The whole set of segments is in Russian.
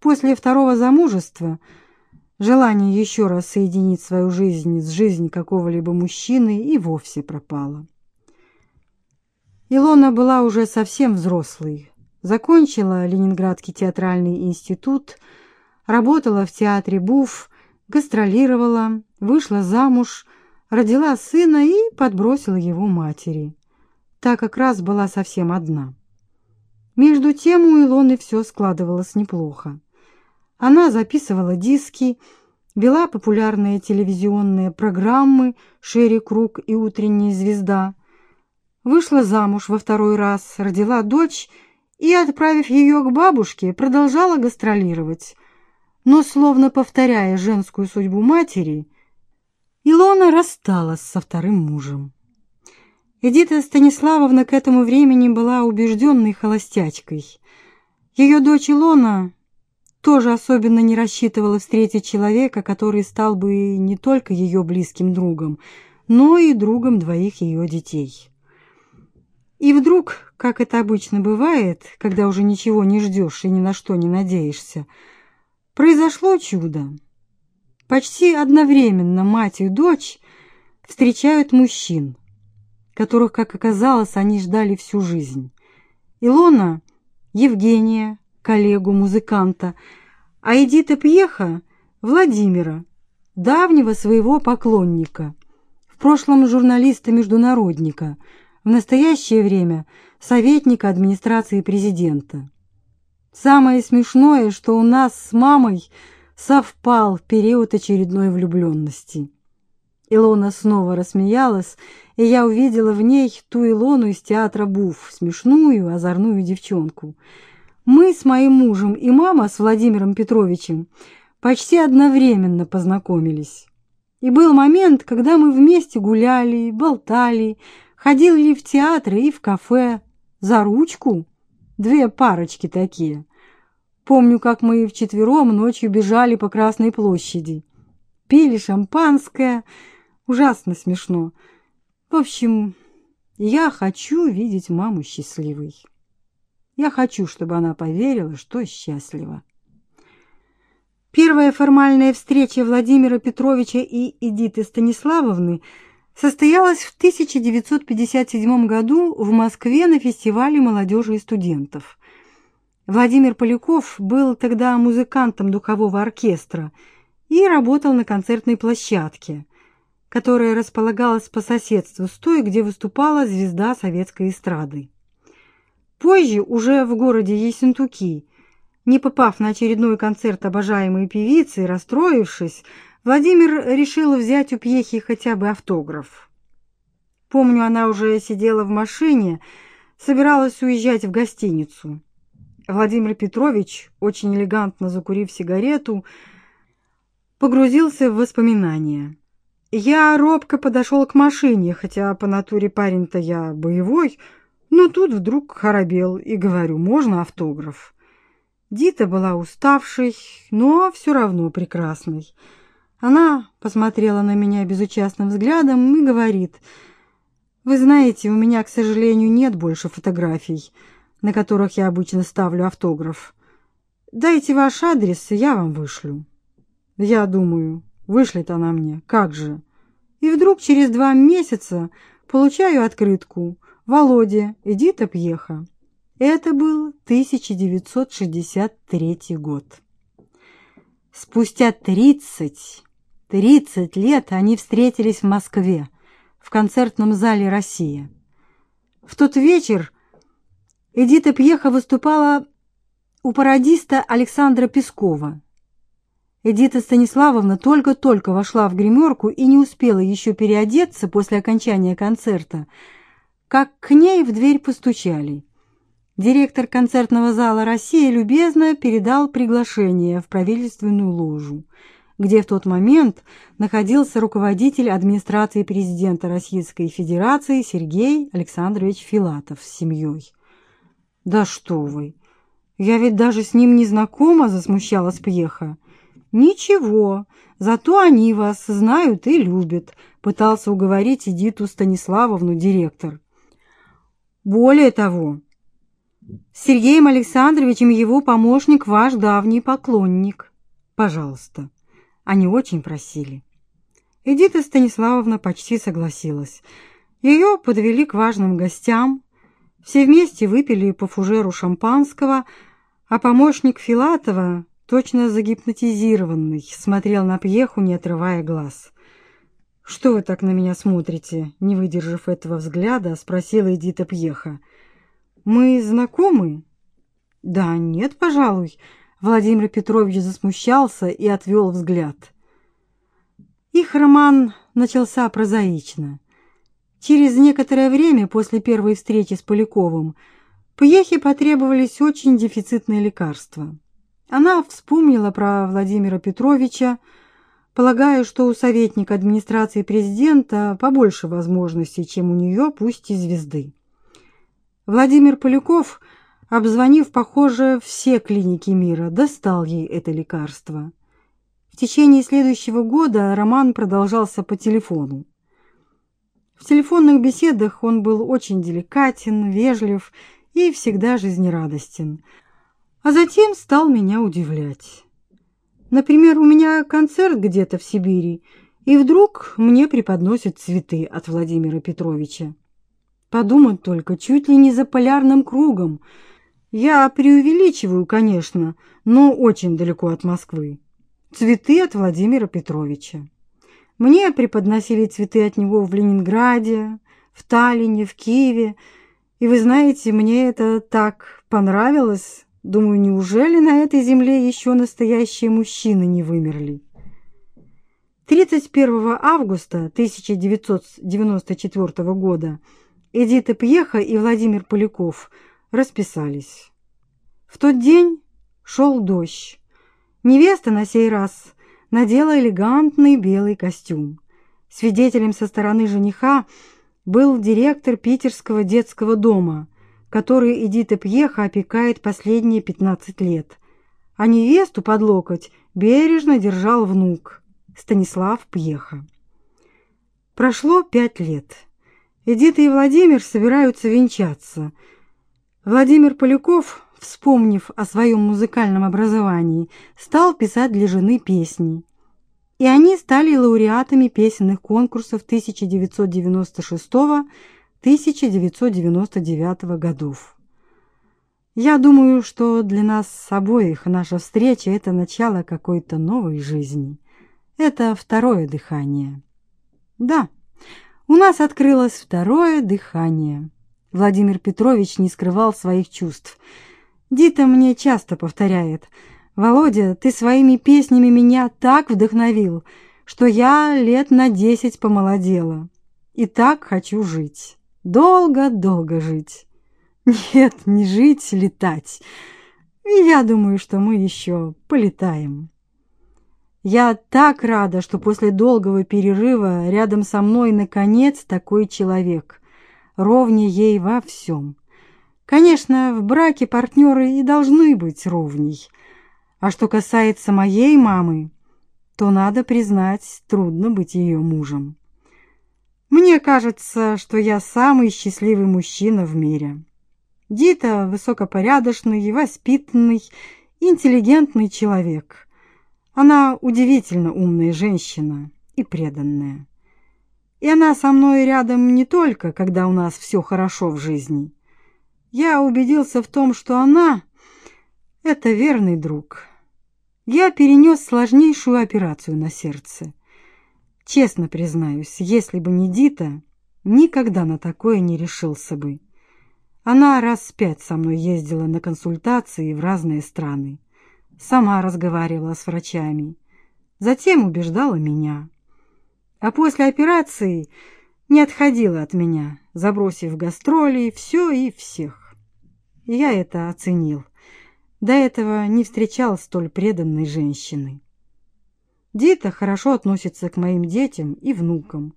После второго замужества желание еще раз соединить свою жизнь с жизнью какого-либо мужчины и вовсе пропало. Илона была уже совсем взрослой. Закончила Ленинградский театральный институт, работала в театре Буф, гастролировала, вышла замуж, родила сына и подбросила его матери. Та как раз была совсем одна. Между тем у Илоны все складывалось неплохо. Она записывала диски, вела популярные телевизионные программы «Шерри Круг» и «Утренняя звезда», вышла замуж во второй раз, родила дочь и, отправив ее к бабушке, продолжала гастролировать. Но, словно повторяя женскую судьбу матери, Илона рассталась со вторым мужем. Эдита Станиславовна к этому времени была убежденной холостячкой. Ее дочь Илона тоже особенно не рассчитывала встретить человека, который стал бы не только ее близким другом, но и другом двоих ее детей. И вдруг, как это обычно бывает, когда уже ничего не ждешь и ни на что не надеешься, произошло чудо. Почти одновременно мать и дочь встречают мужчин, которых, как оказалось, они ждали всю жизнь. Илона — Евгения, коллегу, музыканта, а Эдита Пьеха — Владимира, давнего своего поклонника, в прошлом журналиста-международника — в настоящее время советника администрации президента. Самое смешное, что у нас с мамой совпал период очередной влюбленности. Илона снова рассмеялась, и я увидела в ней ту Илону из театра Буф, смешную, озорную девчонку. Мы с моим мужем и мама с Владимиром Петровичем почти одновременно познакомились. И был момент, когда мы вместе гуляли, болтали, Ходил ли в театры и в кафе за ручку? Две парочки такие. Помню, как мы вчетвером ночью бежали по Красной площади. Пили шампанское. Ужасно смешно. В общем, я хочу видеть маму счастливой. Я хочу, чтобы она поверила, что счастлива. Первая формальная встреча Владимира Петровича и Эдиты Станиславовны – состоялась в 1957 году в Москве на фестивале молодежи и студентов. Владимир Поляков был тогда музыкантом духового оркестра и работал на концертной площадке, которая располагалась по соседству с той, где выступала звезда советской эстрады. Позже, уже в городе Ессентуки, не попав на очередной концерт обожаемой певицы и расстроившись, Владимир решил взять у Пьехи хотя бы автограф. Помню, она уже сидела в машине, собиралась уезжать в гостиницу. Владимир Петрович, очень элегантно закурив сигарету, погрузился в воспоминания. Я робко подошел к машине, хотя по натуре парень-то я боевой, но тут вдруг хоробел и говорю, можно автограф? Дита была уставшей, но все равно прекрасной. Она посмотрела на меня безучастным взглядом и говорит, «Вы знаете, у меня, к сожалению, нет больше фотографий, на которых я обычно ставлю автограф. Дайте ваш адрес, и я вам вышлю». Я думаю, вышлет она мне, как же. И вдруг через два месяца получаю открытку «Володя, иди-то пьеха». Это был 1963 год. Спустя тридцать Тридцать лет они встретились в Москве, в концертном зале «Россия». В тот вечер Эдита Пьеха выступала у пародиста Александра Пескова. Эдита Станиславовна только-только вошла в гримерку и не успела еще переодеться после окончания концерта, как к ней в дверь постучали. Директор концертного зала «Россия» любезно передал приглашение в правительственную ложу где в тот момент находился руководитель администрации президента Российской Федерации Сергей Александрович Филатов с семьей. «Да что вы! Я ведь даже с ним не знакома», — засмущалась Пьеха. «Ничего, зато они вас знают и любят», — пытался уговорить Эдиту Станиславовну директор. «Более того, С Сергеем Александровичем его помощник ваш давний поклонник. Пожалуйста. Они очень просили. Эдита Станиславовна почти согласилась. Ее подвели к важным гостям. Все вместе выпили по фужеру шампанского, а помощник Филатова, точно загипнотизированный, смотрел на Пьеху, не отрывая глаз. «Что вы так на меня смотрите?» Не выдержав этого взгляда, спросила Эдита Пьеха. «Мы знакомы?» «Да, нет, пожалуй». Владимир Петрович засмущался и отвел взгляд. Их роман начался прозаично. Через некоторое время после первой встречи с Поляковым Пьехе потребовались очень дефицитные лекарства. Она вспомнила про Владимира Петровича, Полагаю, что у советника администрации президента побольше возможностей, чем у нее, пусть и звезды. Владимир Поляков, обзвонив, похоже, все клиники мира, достал ей это лекарство. В течение следующего года роман продолжался по телефону. В телефонных беседах он был очень деликатен, вежлив и всегда жизнерадостен, а затем стал меня удивлять. Например, у меня концерт где-то в Сибири, и вдруг мне преподносят цветы от Владимира Петровича. Подумать только, чуть ли не за полярным кругом. Я преувеличиваю, конечно, но очень далеко от Москвы. Цветы от Владимира Петровича. Мне преподносили цветы от него в Ленинграде, в Таллине, в Киеве. И вы знаете, мне это так понравилось, Думаю, неужели на этой земле еще настоящие мужчины не вымерли? 31 августа 1994 года Эдита Пьеха и Владимир Поляков расписались. В тот день шел дождь. Невеста на сей раз надела элегантный белый костюм. Свидетелем со стороны жениха был директор питерского детского дома – который Эдита Пьеха опекает последние 15 лет. А невесту под локоть бережно держал внук Станислав Пьеха. Прошло пять лет. Эдита и Владимир собираются венчаться. Владимир Поляков, вспомнив о своем музыкальном образовании, стал писать для жены песни. И они стали лауреатами песенных конкурсов 1996 года 1999 годов. Я думаю, что для нас обоих наша встреча это начало какой-то новой жизни. Это второе дыхание. Да. У нас открылось второе дыхание. Владимир Петрович не скрывал своих чувств. Дита мне часто повторяет: "Володя, ты своими песнями меня так вдохновил, что я лет на десять помолодела. И так хочу жить". Долго-долго жить. Нет, не жить, летать. И я думаю, что мы еще полетаем. Я так рада, что после долгого перерыва рядом со мной наконец такой человек, ровнее ей во всем. Конечно, в браке партнеры и должны быть ровней. А что касается моей мамы, то надо признать, трудно быть ее мужем. Мне кажется, что я самый счастливый мужчина в мире. Дита высокопорядочный, воспитанный, интеллигентный человек. Она удивительно умная женщина и преданная. И она со мной рядом не только, когда у нас все хорошо в жизни. Я убедился в том, что она — это верный друг. Я перенес сложнейшую операцию на сердце. Честно признаюсь, если бы не Дита, никогда на такое не решился бы. Она раз пять со мной ездила на консультации в разные страны. Сама разговаривала с врачами. Затем убеждала меня. А после операции не отходила от меня, забросив гастроли, все и всех. Я это оценил. До этого не встречал столь преданной женщины. Дита хорошо относится к моим детям и внукам.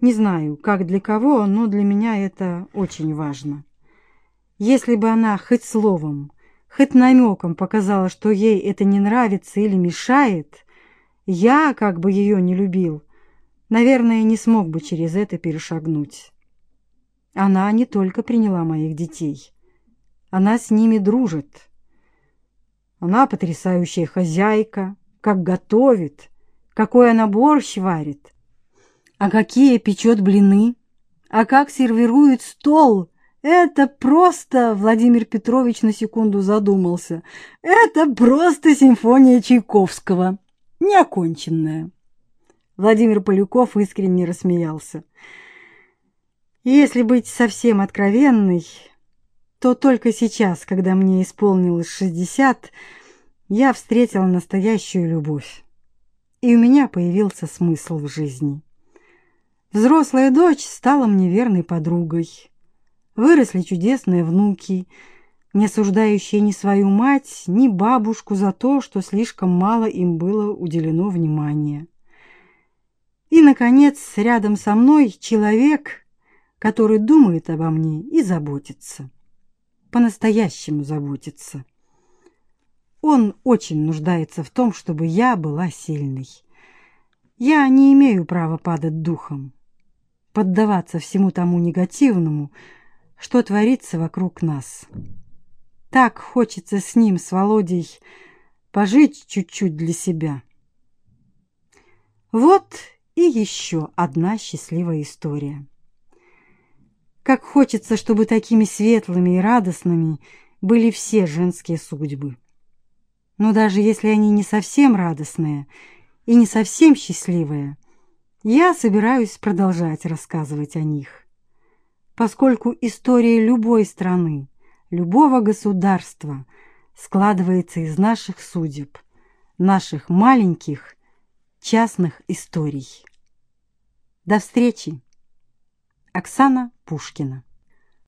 Не знаю, как для кого, но для меня это очень важно. Если бы она хоть словом, хоть намеком показала, что ей это не нравится или мешает, я, как бы ее не любил, наверное, не смог бы через это перешагнуть. Она не только приняла моих детей. она с ними дружит. Она потрясающая хозяйка, как готовит, какой она борщ варит, а какие печет блины, а как сервирует стол. Это просто, Владимир Петрович на секунду задумался, это просто симфония Чайковского, неоконченная. Владимир Полюков искренне рассмеялся. Если быть совсем откровенной, то только сейчас, когда мне исполнилось шестьдесят, я встретила настоящую любовь. И у меня появился смысл в жизни. Взрослая дочь стала мне верной подругой. Выросли чудесные внуки, не осуждающие ни свою мать, ни бабушку за то, что слишком мало им было уделено внимания. И, наконец, рядом со мной человек, который думает обо мне и заботится. По-настоящему заботится. Он очень нуждается в том, чтобы я была сильной. Я не имею права падать духом, поддаваться всему тому негативному, что творится вокруг нас. Так хочется с ним, с Володей, пожить чуть-чуть для себя. Вот и еще одна счастливая история. Как хочется, чтобы такими светлыми и радостными были все женские судьбы. Но даже если они не совсем радостные и не совсем счастливые, я собираюсь продолжать рассказывать о них. Поскольку история любой страны, любого государства складывается из наших судеб, наших маленьких частных историй. До встречи! Оксана Пушкина